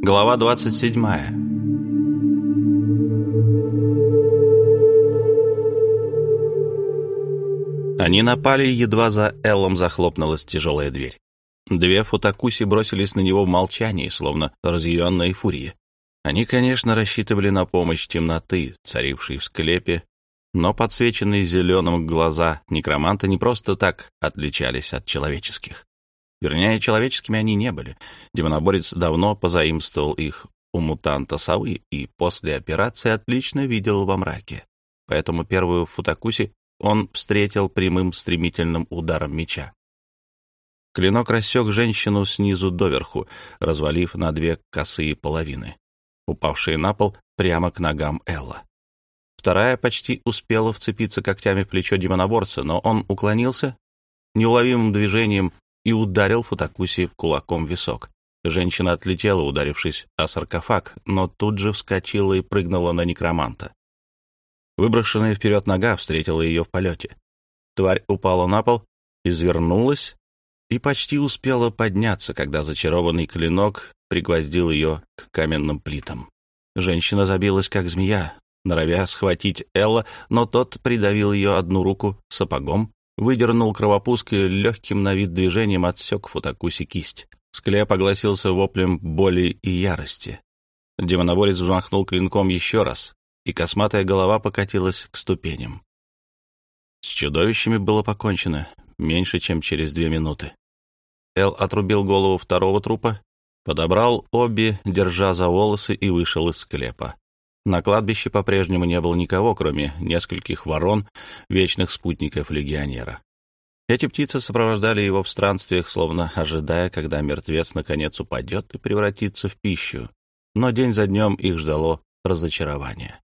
Глава 27. Они напали, едва за Эллом захлопнулась тяжелая дверь. Две футакуси бросились на него в молчании, словно разъяренные фурии. Они, конечно, рассчитывали на помощь темноты, царившей в склепе, но подсвеченные зеленым глаза некроманта не просто так отличались от человеческих. Вернее, человеческими они не были. Демоноборец давно позаимствовал их у мутанта совы и после операции отлично видел во мраке. Поэтому первую футакуси он встретил прямым стремительным ударом меча. Клинок рассек женщину снизу доверху, развалив на две косые половины, упавшие на пол прямо к ногам Элла. Вторая почти успела вцепиться когтями в плечо демоноборца, но он уклонился неуловимым движением и ударил Футакуси кулаком в висок. Женщина отлетела, ударившись о саркофаг, но тут же вскочила и прыгнула на некроманта. Выброшенная вперед нога встретила ее в полете. Тварь упала на пол, извернулась и почти успела подняться, когда зачарованный клинок пригвоздил ее к каменным плитам. Женщина забилась, как змея, норовя схватить Элла, но тот придавил ее одну руку сапогом, выдернул кровопуск и легким на вид движением отсек Футакуси кисть. Склеп огласился воплем боли и ярости. Демоноборец взмахнул клинком еще раз, и косматая голова покатилась к ступеням. С чудовищами было покончено меньше, чем через две минуты. Эл отрубил голову второго трупа, подобрал обе, держа за волосы, и вышел из склепа. На кладбище по-прежнему не было никого, кроме нескольких ворон, вечных спутников легионера. Эти птицы сопровождали его в странствиях, словно ожидая, когда мертвец наконец упадет и превратится в пищу. Но день за днем их ждало разочарование.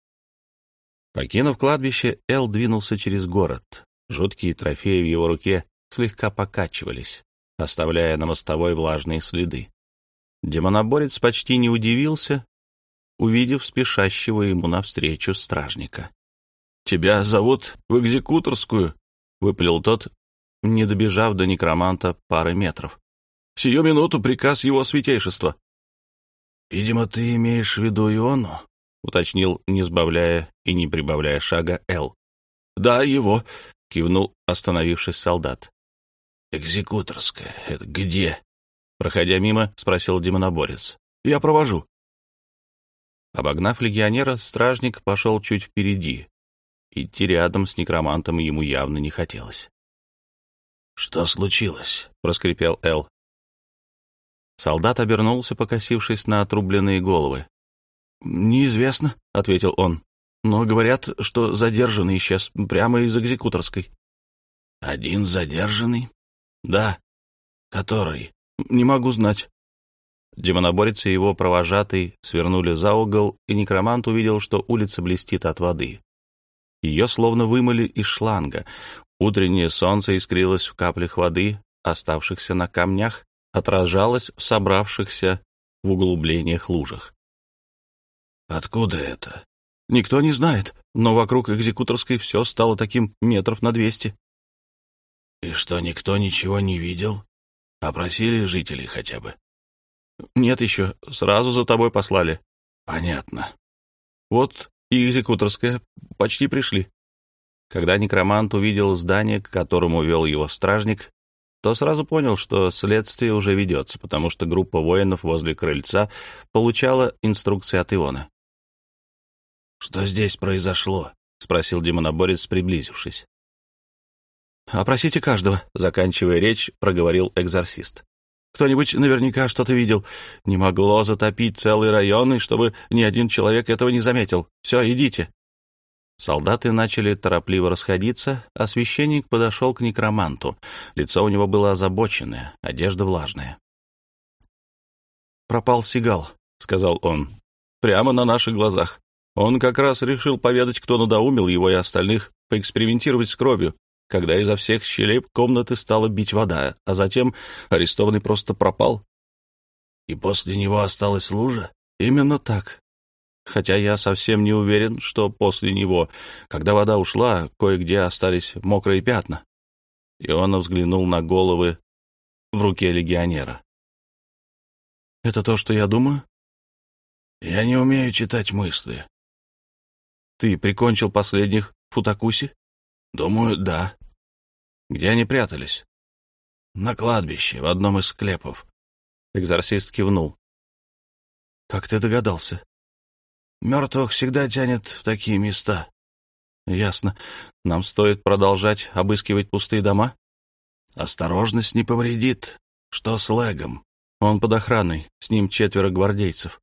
Покинув кладбище, Эл двинулся через город. Жуткие трофеи в его руке слегка покачивались, оставляя на мостовой влажные следы. Демоноборец почти не удивился, увидев спешащего ему навстречу стражника. «Тебя зовут в экзекуторскую», — выпалил тот, не добежав до некроманта пары метров. «Сию минуту приказ его святейшества». «Видимо, ты имеешь в виду Иону?» — уточнил, не сбавляя и не прибавляя шага, Эл. «Да, его», — кивнул остановившись солдат. «Экзекуторская. Это где?» Проходя мимо, спросил демоноборец. «Я провожу». Обогнав легионера, стражник пошел чуть впереди. Идти рядом с некромантом ему явно не хотелось. «Что случилось?» — проскрипел Эл. Солдат обернулся, покосившись на отрубленные головы. «Неизвестно», — ответил он. «Но говорят, что задержанный исчез прямо из экзекуторской». «Один задержанный?» «Да». «Который?» «Не могу знать». Демоноборец и его провожатый свернули за угол, и некромант увидел, что улица блестит от воды. Ее словно вымыли из шланга. Утреннее солнце искрилось в каплях воды, оставшихся на камнях, отражалось в собравшихся в углублениях лужах. «Откуда это?» «Никто не знает, но вокруг экзекуторской все стало таким метров на двести». «И что, никто ничего не видел? Опросили жителей хотя бы?» «Нет еще. Сразу за тобой послали». «Понятно». «Вот и экзекуторская. Почти пришли». Когда некромант увидел здание, к которому вел его стражник, то сразу понял, что следствие уже ведется, потому что группа воинов возле крыльца получала инструкции от Иона. «Что здесь произошло?» — спросил демоноборец, приблизившись. «Опросите каждого», — заканчивая речь, проговорил экзорцист. Кто-нибудь наверняка что-то видел. Не могло затопить целый район, и чтобы ни один человек этого не заметил. Все, идите». Солдаты начали торопливо расходиться, а священник подошел к некроманту. Лицо у него было озабоченное, одежда влажная. «Пропал Сигал», — сказал он, — «прямо на наших глазах. Он как раз решил поведать, кто надоумил его и остальных, поэкспериментировать с кровью когда изо всех щелей комнаты стала бить вода, а затем арестованный просто пропал. И после него осталась лужа? Именно так. Хотя я совсем не уверен, что после него, когда вода ушла, кое-где остались мокрые пятна. И он взглянул на головы в руке легионера. «Это то, что я думаю?» Я не умею читать мысли. Ты прикончил последних Футакуси? Думаю, да. Где они прятались? На кладбище, в одном из склепов. Экзорцист кивнул. Как ты догадался? Мертвых всегда тянет в такие места. Ясно. Нам стоит продолжать обыскивать пустые дома? Осторожность не повредит. Что с Легом? Он под охраной, с ним четверо гвардейцев.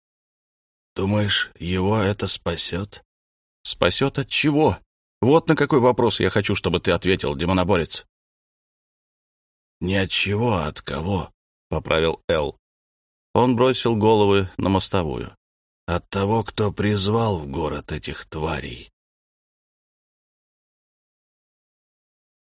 Думаешь, его это спасет? Спасет от чего? Вот на какой вопрос я хочу, чтобы ты ответил, демоноборец. Не от чего, а от кого, — поправил Эл. Он бросил головы на мостовую. От того, кто призвал в город этих тварей.